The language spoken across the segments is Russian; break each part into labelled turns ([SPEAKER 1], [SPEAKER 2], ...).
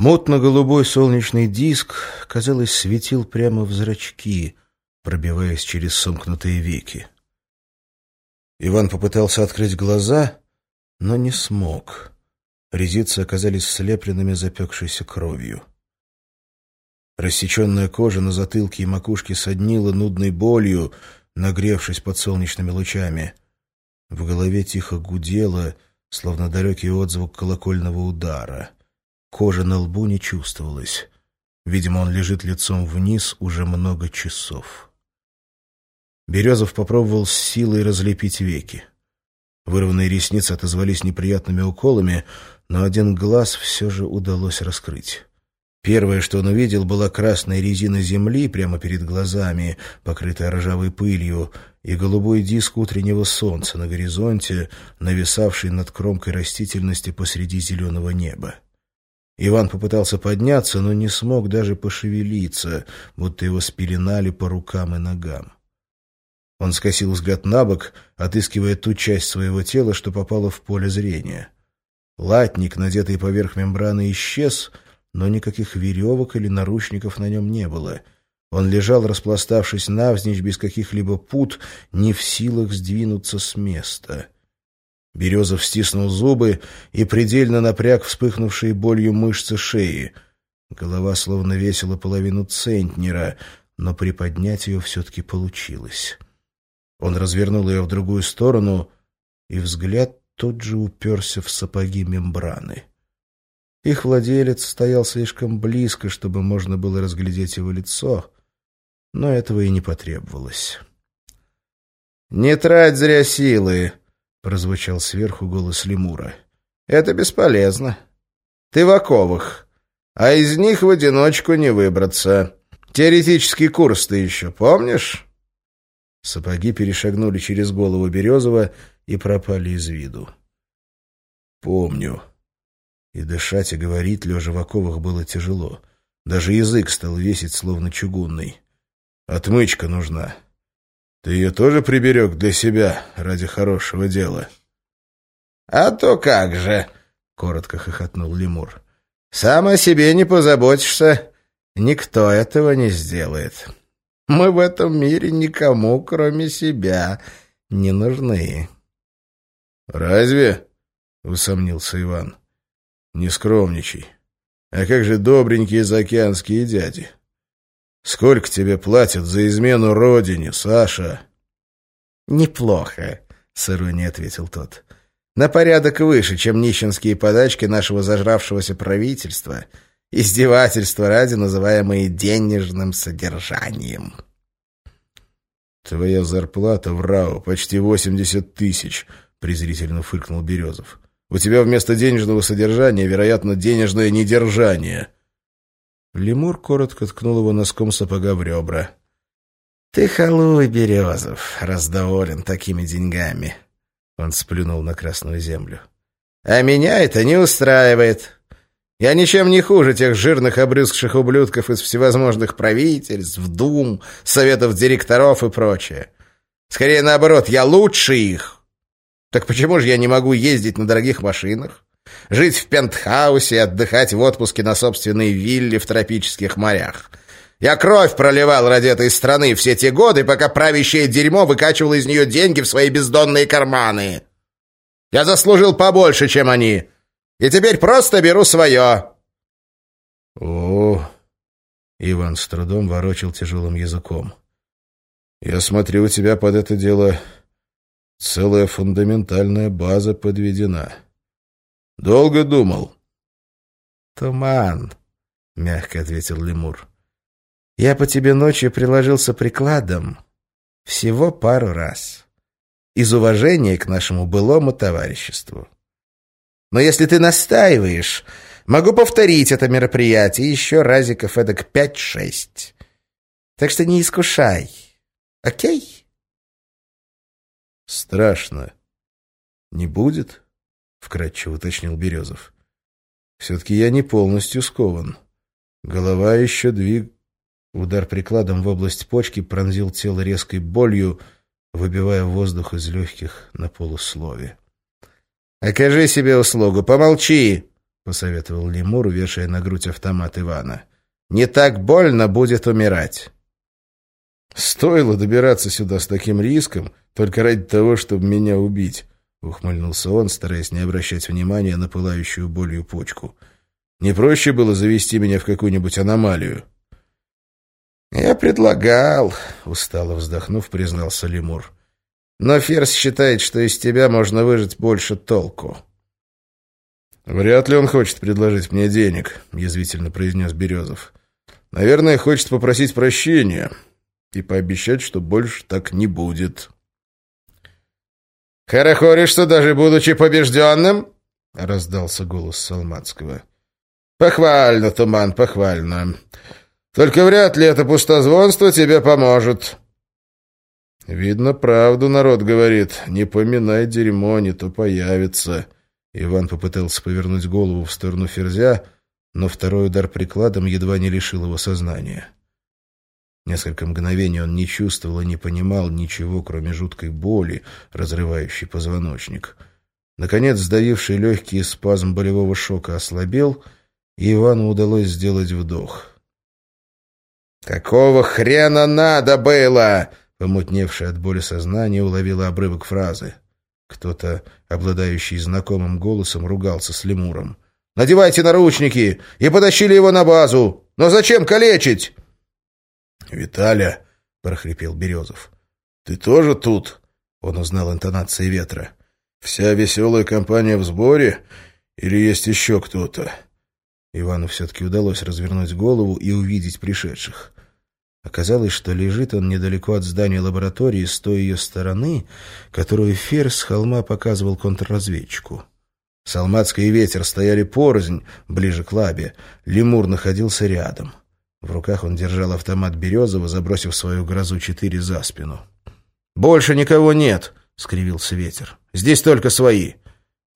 [SPEAKER 1] Мутно-голубой солнечный диск, казалось, светил прямо в зрачки, пробиваясь через сомкнутые веки. Иван попытался открыть глаза, но не смог. Резицы оказались слепленными запекшейся кровью. Рассеченная кожа на затылке и макушке соднила нудной болью, нагревшись под солнечными лучами. В голове тихо гудело, словно далекий отзвук колокольного удара. Кожа на лбу не чувствовалась. Видимо, он лежит лицом вниз уже много часов. Березов попробовал с силой разлепить веки. Вырванные ресницы отозвались неприятными уколами, но один глаз все же удалось раскрыть. Первое, что он увидел, была красная резина земли прямо перед глазами, покрытая ржавой пылью, и голубой диск утреннего солнца на горизонте, нависавший над кромкой растительности посреди зеленого неба. Иван попытался подняться, но не смог даже пошевелиться, будто его спеленали по рукам и ногам. Он скосил взгляд на бок, отыскивая ту часть своего тела, что попала в поле зрения. Латник, надетый поверх мембраны, исчез — но никаких веревок или наручников на нем не было. Он лежал, распластавшись навзничь, без каких-либо пут, не в силах сдвинуться с места. Березов стиснул зубы и предельно напряг вспыхнувшие болью мышцы шеи. Голова словно весила половину центнера, но приподнять ее все-таки получилось. Он развернул ее в другую сторону, и взгляд тут же уперся в сапоги мембраны. Их владелец стоял слишком близко, чтобы можно было разглядеть его лицо, но этого и не потребовалось. «Не трать зря силы!» — прозвучал сверху голос лемура. «Это бесполезно. Ты в оковах, а из них в одиночку не выбраться. Теоретический курс ты еще помнишь?» Сапоги перешагнули через голову Березова и пропали из виду. «Помню», и дышать, и говорить, лежа в оковах, было тяжело. Даже язык стал весить, словно чугунный. Отмычка нужна. Ты ее тоже приберег для себя ради хорошего дела? — А то как же! — коротко хохотнул лемур. — Сам о себе не позаботишься. Никто этого не сделает. Мы в этом мире никому, кроме себя, не нужны. — Разве? — усомнился Иван. Не скромничай. А как же добренькие заокеанские дяди? Сколько тебе платят за измену родине, Саша? Неплохо, с иронией ответил тот. На порядок выше, чем нищенские подачки нашего зажравшегося правительства, издевательства ради, называемые денежным содержанием. «Твоя зарплата в РАО почти восемьдесят тысяч», — презрительно фыркнул Березов. У тебя вместо денежного содержания, вероятно, денежное недержание». Лемур коротко ткнул его носком сапога в ребра. «Ты халуй, Березов, раздоволен такими деньгами!» Он сплюнул на красную землю. «А меня это не устраивает. Я ничем не хуже тех жирных обрюзгших ублюдков из всевозможных правительств, дум, советов директоров и прочее. Скорее наоборот, я лучше их!» Так почему же я не могу ездить на дорогих машинах? Жить в пентхаусе и отдыхать в отпуске на собственной вилле в тропических морях? Я кровь проливал ради этой страны все те годы, пока правящее дерьмо выкачивало из нее деньги в свои бездонные карманы. Я заслужил побольше, чем они. И теперь просто беру свое. О, Иван с трудом ворочил тяжелым языком. Я смотрю, у тебя под это дело Целая фундаментальная база подведена. Долго думал. Туман, мягко ответил лемур. Я по тебе ночью приложился прикладом всего пару раз. Из уважения к нашему былому товариществу. Но если ты настаиваешь, могу повторить это мероприятие еще разиков эдак пять-шесть. Так что не искушай. Окей? Страшно. Не будет? Вкратчиво уточнил Березов. Все-таки я не полностью скован. Голова еще двиг... Удар прикладом в область почки пронзил тело резкой болью, выбивая воздух из легких на полуслове. «Окажи себе услугу, помолчи!» — посоветовал лемур, вешая на грудь автомат Ивана. «Не так больно будет умирать». «Стоило добираться сюда с таким риском, только ради того, чтобы меня убить», — ухмыльнулся он, стараясь не обращать внимания на пылающую болью почку. «Не проще было завести меня в какую-нибудь аномалию?»
[SPEAKER 2] «Я предлагал», — устало вздохнув, признался лемур. «Но Ферзь считает, что из тебя можно выжить больше толку».
[SPEAKER 1] «Вряд ли он хочет предложить мне денег», — язвительно произнес Березов. «Наверное, хочет попросить прощения и пообещать, что больше так не будет».
[SPEAKER 2] «Хорохоришься, даже будучи побежденным?» — раздался голос Салматского. «Похвально, Туман, похвально. Только вряд ли это пустозвонство тебе поможет».
[SPEAKER 1] «Видно, правду народ говорит. Не поминай дерьмо, не то появится». Иван попытался повернуть голову в сторону Ферзя, но второй удар прикладом едва не лишил его сознания. Несколько мгновений он не чувствовал и не понимал ничего, кроме жуткой боли, разрывающей позвоночник. Наконец, сдавивший легкий спазм болевого шока ослабел, и Ивану удалось сделать вдох.
[SPEAKER 2] «Какого хрена надо было?» Помутневший от боли сознание уловило обрывок фразы.
[SPEAKER 1] Кто-то, обладающий знакомым голосом, ругался с лемуром.
[SPEAKER 2] «Надевайте наручники и потащили его на базу! Но зачем калечить?»
[SPEAKER 1] «Виталя!» — прохрипел Березов. «Ты тоже тут?» — он узнал интонации ветра. «Вся веселая компания в сборе? Или есть еще кто-то?» Ивану все-таки удалось развернуть голову и увидеть пришедших. Оказалось, что лежит он недалеко от здания лаборатории с той ее стороны, которую Ферс с холма показывал контрразведчику. Салматская и ветер стояли порознь, ближе к лабе. Лемур находился рядом. В руках он держал автомат Березова, забросив свою грозу четыре за спину.
[SPEAKER 2] «Больше никого нет!» — скривился ветер. «Здесь только свои.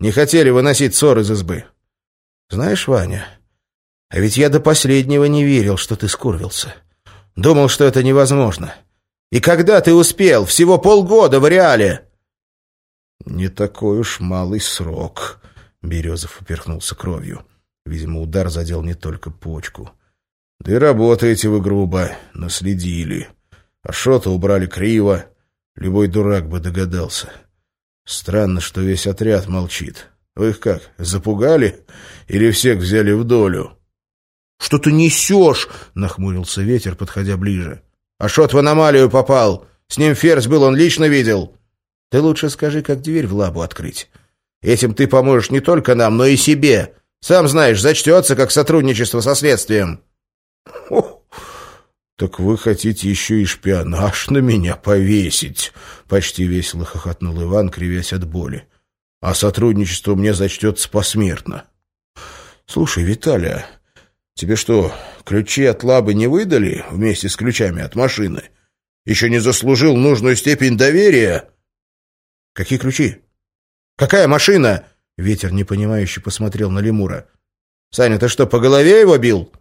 [SPEAKER 2] Не хотели выносить ссор из избы. Знаешь, Ваня, а ведь я до последнего не верил, что ты скурвился». Думал, что это невозможно. И когда ты успел? Всего полгода в реале!»
[SPEAKER 1] «Не такой уж малый срок», — Березов уперхнулся кровью. Видимо, удар задел не только почку. «Да и работаете вы грубо, наследили. А шота убрали криво. Любой дурак бы догадался. Странно, что весь отряд молчит. Вы их как, запугали? Или всех взяли в долю?»
[SPEAKER 2] «Что ты несешь?» — нахмурился ветер, подходя ближе. «Ашот в аномалию попал. С ним ферзь был, он лично видел. Ты лучше скажи, как дверь в лабу открыть. Этим ты поможешь не только нам, но и себе. Сам знаешь, зачтется как сотрудничество со следствием».
[SPEAKER 1] «Так вы хотите еще и шпионаж на меня повесить?» — почти весело хохотнул Иван, кривясь от боли. «А сотрудничество мне зачтется посмертно». «Слушай, Виталия, Тебе что, ключи от лабы не выдали вместе с ключами от машины? Еще не заслужил нужную степень доверия?
[SPEAKER 2] Какие ключи? Какая машина? Ветер непонимающе посмотрел на лемура. Саня, ты что, по голове его бил?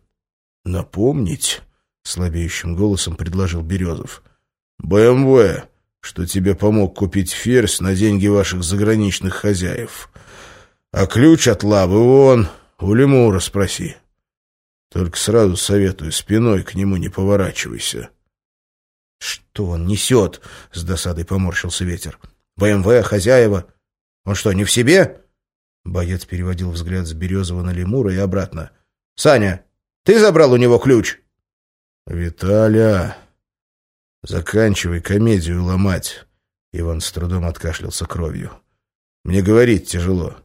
[SPEAKER 1] Напомнить, слабеющим голосом предложил Березов. БМВ, что тебе помог купить ферзь на деньги ваших заграничных хозяев. А ключ от лабы вон, у лемура спроси. Только сразу советую, спиной к нему не поворачивайся.
[SPEAKER 2] — Что он несет? — с досадой поморщился ветер. — БМВ, хозяева. Он что, не в себе? Боец переводил взгляд с Березова на Лемура и обратно. — Саня, ты забрал у него ключ?
[SPEAKER 1] — Виталя, заканчивай комедию ломать. Иван с трудом откашлялся кровью. — Мне говорить тяжело.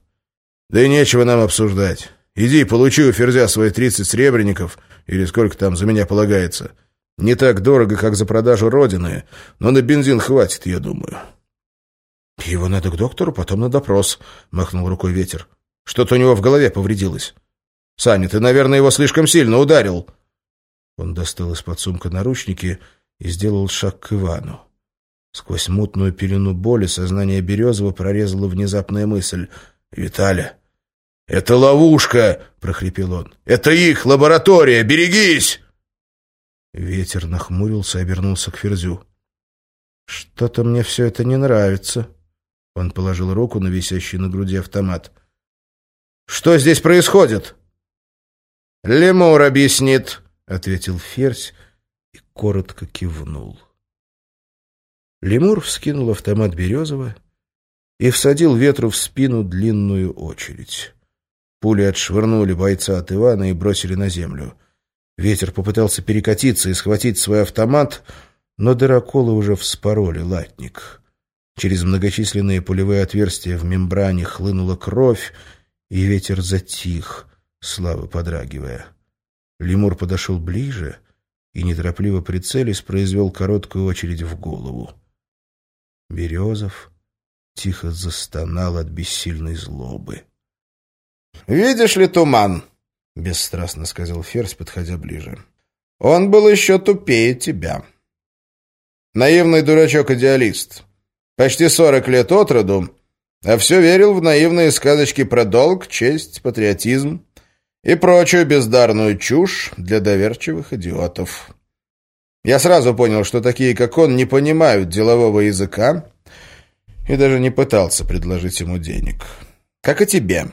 [SPEAKER 1] Да и нечего нам обсуждать. Иди, получи у Ферзя свои тридцать сребреников, или сколько там за меня полагается. Не так дорого, как за продажу Родины, но на бензин хватит, я думаю».
[SPEAKER 2] «Его надо к доктору, потом на допрос», — махнул рукой ветер. «Что-то у него в голове повредилось. Саня, ты, наверное, его слишком сильно ударил».
[SPEAKER 1] Он достал из-под сумка наручники и сделал шаг к Ивану. Сквозь мутную пелену боли сознание Березова прорезала внезапная мысль. «Виталя, «Это ловушка!» — прохрипел он. «Это их лаборатория! Берегись!» Ветер нахмурился и обернулся к Ферзю.
[SPEAKER 2] «Что-то мне все это не нравится». Он положил руку на висящий на груди автомат. Что здесь происходит?» «Лемур объяснит», — ответил Ферзь и коротко кивнул. Лемур вскинул автомат Березова и всадил ветру в спину длинную очередь. Пули отшвырнули бойца от Ивана и бросили на землю. Ветер попытался перекатиться и схватить свой автомат, но дыроколы уже вспороли латник. Через многочисленные пулевые отверстия в мембране хлынула кровь, и ветер затих, слабо подрагивая. Лемур подошел ближе и, неторопливо прицелясь, произвел короткую очередь в голову. Березов тихо застонал от бессильной злобы.
[SPEAKER 1] «Видишь ли туман?» — бесстрастно сказал Ферзь, подходя ближе. «Он был еще тупее тебя. Наивный дурачок-идеалист. Почти сорок лет от роду, а все верил в наивные сказочки про долг, честь, патриотизм и прочую бездарную чушь для доверчивых идиотов. Я сразу понял, что такие, как он, не понимают делового языка и даже не пытался предложить ему денег. Как и тебе.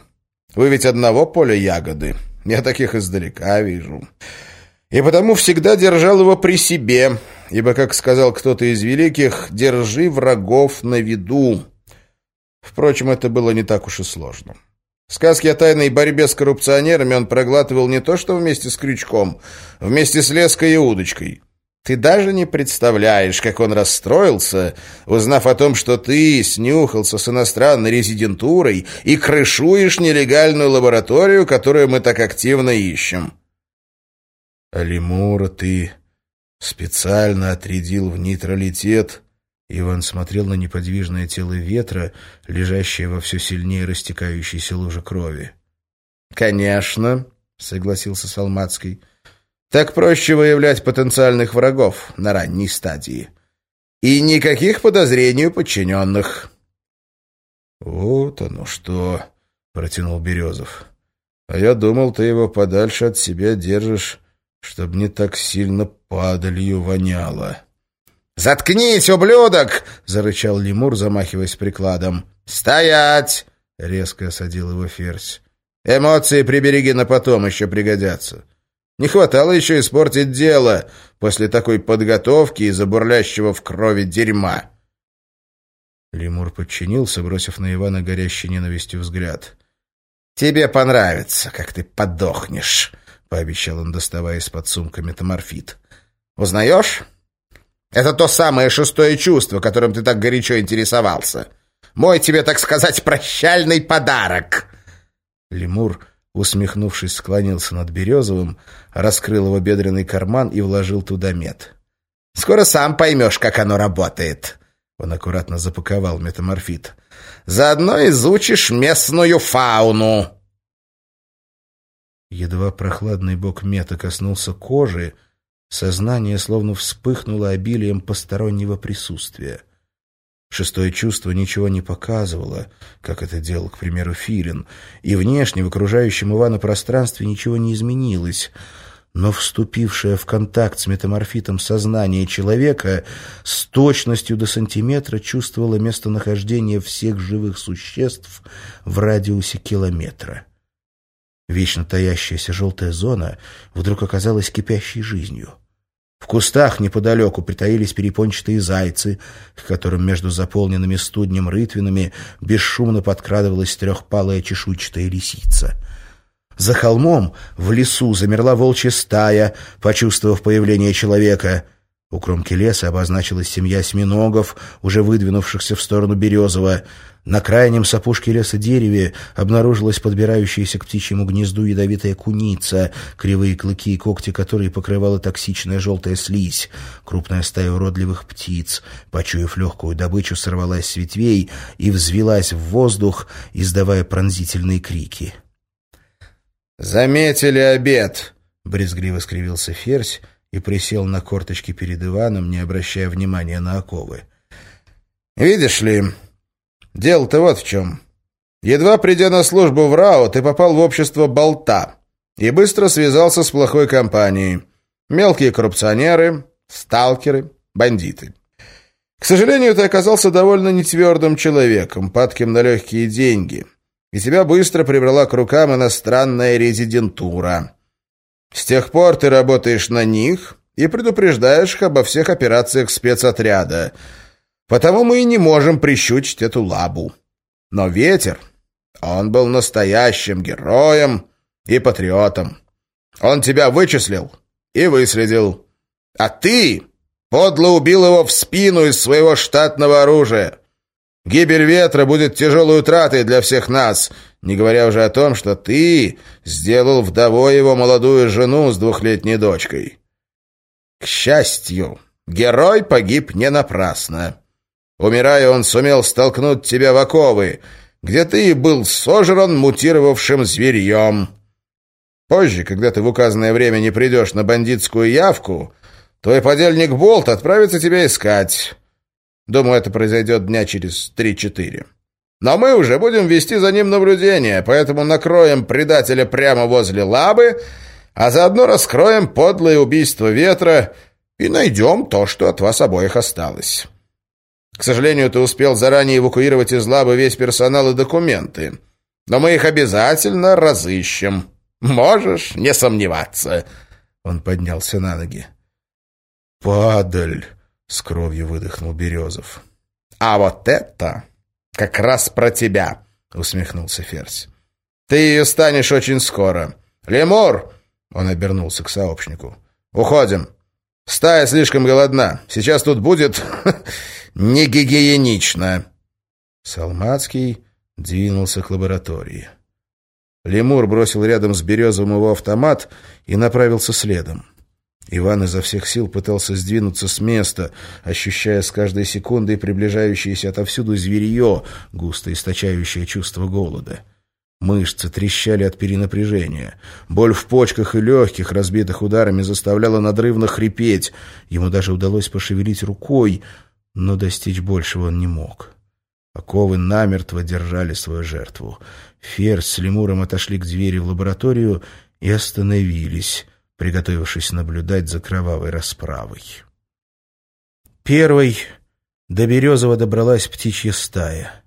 [SPEAKER 1] Вы ведь одного поля ягоды. Я таких издалека вижу. И потому всегда держал его при себе, ибо, как сказал кто-то из великих, «держи врагов на виду». Впрочем, это было не так уж и сложно. Сказки о тайной борьбе с коррупционерами он проглатывал не то что вместе с крючком, вместе с леской и удочкой. Ты даже не представляешь, как он расстроился, узнав о том, что ты снюхался с иностранной резидентурой и крышуешь нелегальную лабораторию, которую мы так активно ищем.
[SPEAKER 2] А ты специально отрядил в нейтралитет. Иван смотрел на неподвижное тело ветра, лежащее во все сильнее растекающейся луже крови.
[SPEAKER 1] «Конечно», — согласился Салмацкий, — «так проще выявлять потенциальных врагов на ранней стадии. И никаких подозрений у подчиненных».
[SPEAKER 2] «Вот оно что», — протянул Березов. «А я думал, ты его подальше от себя держишь, чтобы не так сильно падалью воняло».
[SPEAKER 1] «Заткнись, ублюдок!» — зарычал лемур, замахиваясь прикладом. «Стоять!» — резко осадил его ферзь. «Эмоции прибереги на потом, еще пригодятся. Не хватало еще испортить дело после такой подготовки из-за бурлящего в крови дерьма».
[SPEAKER 2] Лемур подчинился, бросив на Ивана горящий ненавистью взгляд.
[SPEAKER 1] «Тебе понравится, как ты подохнешь», — пообещал он, доставая из-под сумка метаморфит. «Узнаешь?» Это то самое шестое чувство, которым ты так горячо интересовался. Мой тебе, так сказать, прощальный подарок!»
[SPEAKER 2] Лемур, усмехнувшись, склонился над Березовым, раскрыл его бедренный карман и вложил туда мед.
[SPEAKER 1] «Скоро сам поймешь, как оно работает!» Он аккуратно запаковал метаморфит. «Заодно изучишь местную фауну!»
[SPEAKER 2] Едва прохладный бок мета коснулся кожи, Сознание словно вспыхнуло обилием постороннего присутствия. Шестое чувство ничего не показывало, как это делал, к примеру, Филин, и внешне в окружающем Ивана пространстве ничего не изменилось, но вступившее в контакт с метаморфитом сознание человека с точностью до сантиметра чувствовало местонахождение всех живых существ в радиусе километра. Вечно таящаяся желтая зона вдруг оказалась кипящей жизнью. В кустах неподалеку притаились перепончатые зайцы, к которым между заполненными студнем рытвинами бесшумно подкрадывалась трехпалая чешуйчатая лисица. За холмом в лесу замерла волчья стая, почувствовав появление человека — у кромки леса обозначилась семья осьминогов, уже выдвинувшихся в сторону Березова. На крайнем с леса дереве обнаружилась подбирающаяся к птичьему гнезду ядовитая куница, кривые клыки и когти которой покрывала токсичная желтая слизь. Крупная стая уродливых птиц, почуяв легкую добычу, сорвалась с ветвей и взвелась в воздух, издавая пронзительные крики.
[SPEAKER 1] «Заметили обед!»
[SPEAKER 2] — брезгливо скривился ферзь, и присел на корточки перед Иваном, не обращая внимания на оковы.
[SPEAKER 1] «Видишь ли, дело-то вот в чем. Едва придя на службу в РАО, ты попал в общество болта и быстро связался с плохой компанией. Мелкие коррупционеры, сталкеры, бандиты. К сожалению, ты оказался довольно нетвердым человеком, падким на легкие деньги.
[SPEAKER 2] и тебя быстро прибрала к рукам иностранная резидентура. С тех пор ты работаешь на них и предупреждаешь их обо всех операциях спецотряда. Потому мы и не можем прищучить эту лабу. Но ветер, он был настоящим героем и патриотом. Он тебя вычислил и выследил. А ты подло убил его в спину из своего штатного оружия. Гибель ветра будет тяжелой утратой для всех нас, не говоря уже о том, что ты сделал вдовой его молодую жену с двухлетней дочкой. К счастью, герой погиб не напрасно. Умирая, он сумел столкнуть тебя в оковы, где ты был сожран мутировавшим зверьем. Позже, когда ты в указанное время не придешь на бандитскую явку, твой подельник Болт отправится тебя искать. Думаю, это произойдет дня через три-четыре. Но мы уже будем вести за ним наблюдение, поэтому накроем предателя прямо возле лабы, а заодно раскроем подлое убийство ветра и найдем то, что от вас обоих осталось. К сожалению, ты успел заранее эвакуировать из лабы весь персонал и документы, но мы их обязательно разыщем». Можешь не сомневаться. Он поднялся на ноги.
[SPEAKER 1] «Падаль!» — с кровью выдохнул Березов.
[SPEAKER 2] «А вот это как раз про тебя!» — усмехнулся Ферзь. «Ты ее станешь очень скоро. Лемур!» — он обернулся к сообщнику. «Уходим. Стая слишком голодна. Сейчас тут будет не гигиенично».
[SPEAKER 1] Салмацкий двинулся к лаборатории. Лемур бросил рядом с Березовым его автомат и направился следом. Иван изо всех сил пытался сдвинуться с места, ощущая с каждой секундой приближающееся отовсюду зверье, густо источающее чувство голода. Мышцы трещали от перенапряжения. Боль в почках и легких, разбитых ударами, заставляла надрывно хрипеть. Ему даже удалось пошевелить рукой, но достичь большего он не мог. Оковы намертво держали свою жертву. Ферзь с лемуром отошли к двери в лабораторию и остановились, приготовившись наблюдать за кровавой расправой. Первой до Березова добралась птичья стая.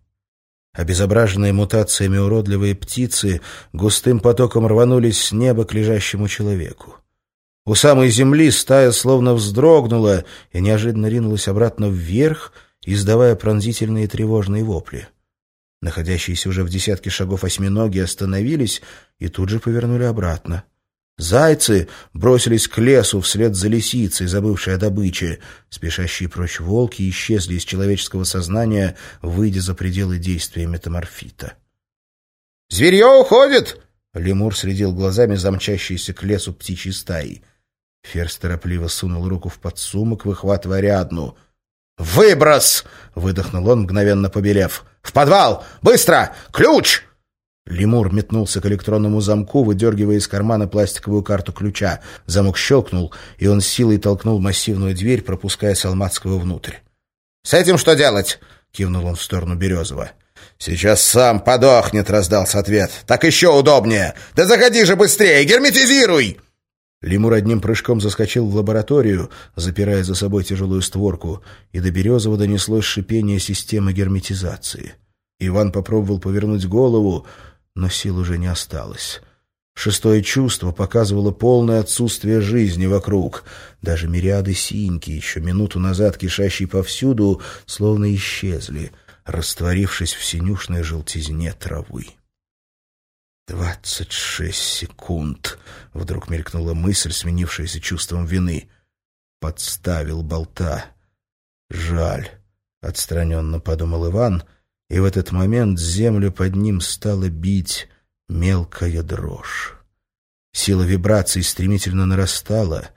[SPEAKER 1] Обезображенные мутациями уродливые птицы густым потоком рванулись с неба к лежащему человеку. У самой земли стая словно вздрогнула и неожиданно ринулась обратно вверх — издавая пронзительные тревожные вопли. Находящиеся уже в десятке шагов осьминоги остановились и тут же повернули обратно. Зайцы бросились к лесу вслед за лисицей, забывшей о добыче. Спешащие прочь волки исчезли из человеческого сознания, выйдя за пределы действия метаморфита.
[SPEAKER 2] «Зверье уходит!»
[SPEAKER 1] — лемур следил глазами замчащиеся к лесу птичьей стаи. Ферзь торопливо сунул руку в подсумок, выхватывая рядну —
[SPEAKER 2] «Выброс!» — выдохнул он, мгновенно побелев. «В подвал! Быстро! Ключ!»
[SPEAKER 1] Лемур метнулся к электронному замку, выдергивая из кармана пластиковую карту ключа. Замок щелкнул, и он силой толкнул массивную дверь, пропуская Салматского внутрь.
[SPEAKER 2] «С этим что делать?» — кивнул он в сторону Березова. «Сейчас сам подохнет», — раздался ответ. «Так еще удобнее! Да заходи же быстрее! Герметизируй!»
[SPEAKER 1] Лемур одним прыжком заскочил в лабораторию, запирая за собой тяжелую створку, и до Березова донеслось шипение системы герметизации. Иван попробовал повернуть голову, но сил уже не осталось. Шестое чувство показывало полное отсутствие жизни вокруг. Даже мириады синьки, еще минуту назад кишащие повсюду, словно исчезли, растворившись в синюшной желтизне травы. «Двадцать шесть секунд!» — вдруг мелькнула мысль, сменившаяся чувством вины. «Подставил болта. Жаль!» — отстраненно подумал Иван, и в этот момент землю под ним стала бить мелкая дрожь. Сила вибраций стремительно нарастала.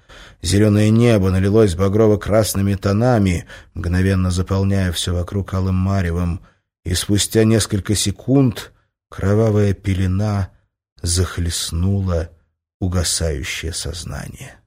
[SPEAKER 1] Зеленое небо налилось багрово-красными тонами, мгновенно заполняя все вокруг алым маревом, и спустя несколько секунд Кровавая пелена захлестнула угасающее сознание.